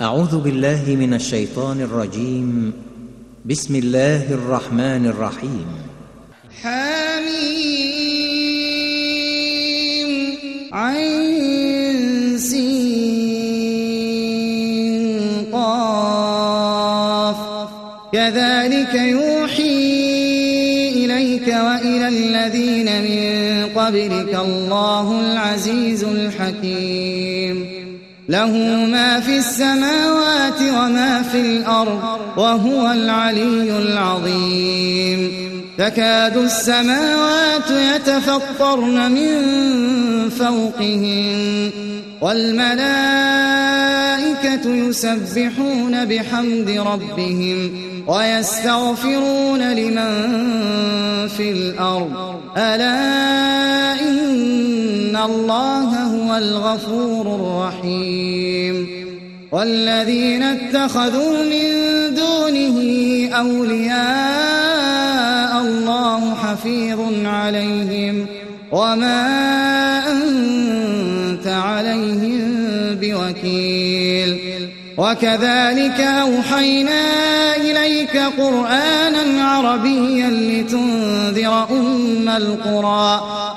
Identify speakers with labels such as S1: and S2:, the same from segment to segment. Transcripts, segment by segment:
S1: أعوذ بالله من الشيطان الرجيم. بسم الله الرحمن الرحيم.
S2: حميم عين سين قاف كذلك يوحي إليك وإلى الذين من قبلك الله العزيز الحكيم. له ما في السماوات وما في الأرض وهو العلي العظيم. تكاد السماوات يتفطرن من فوقهن والملائكة يسبحون بحمد ربهم ويستغفرون لمن في الأرض. ألا إن الله هو الغفور الرحيم والذين اتخذوا من دونه أولياء الله حفيظ عليهم وما أنت عليهم بوكيل وكذلك أوحينا إليك قرآنا عربيا لتنذر أم القرى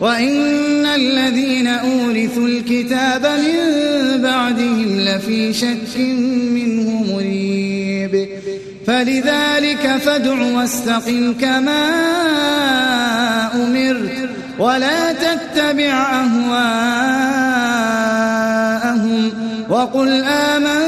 S2: وإن الذين أورثوا الكتاب من بعدهم لفي شك منه مريب فلذلك فادع واستقم كما أمرت ولا تتبع أهواءهم وقل آمنت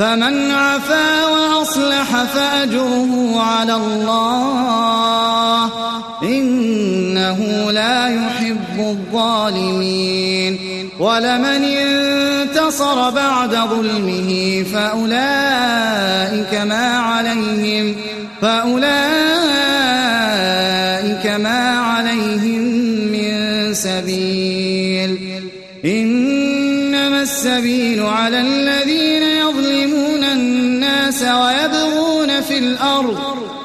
S2: فمن عفا وأصلح فأجره على الله. إنه لا يحب الظالمين. ولمن انتصر بعد ظلمه فأولئك ما عليهم فأولئك ما عليهم من سبيل. إنما السبيل على الذين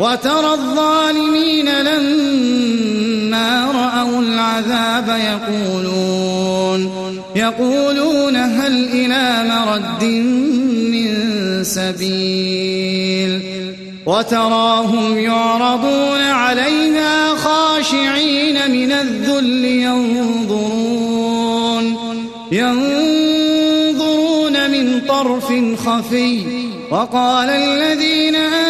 S2: وترى الظالمين لما رأوا العذاب يقولون يقولون هل إلى مرد من سبيل وتراهم يعرضون عليها خاشعين من الذل ينظرون ينظرون من طرف خفي وقال الذين آمنوا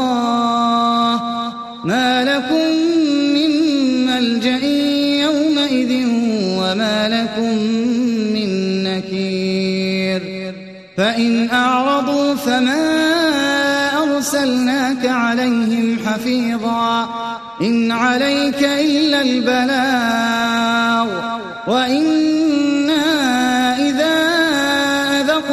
S2: حفيظا إن عليك إلا البلاغ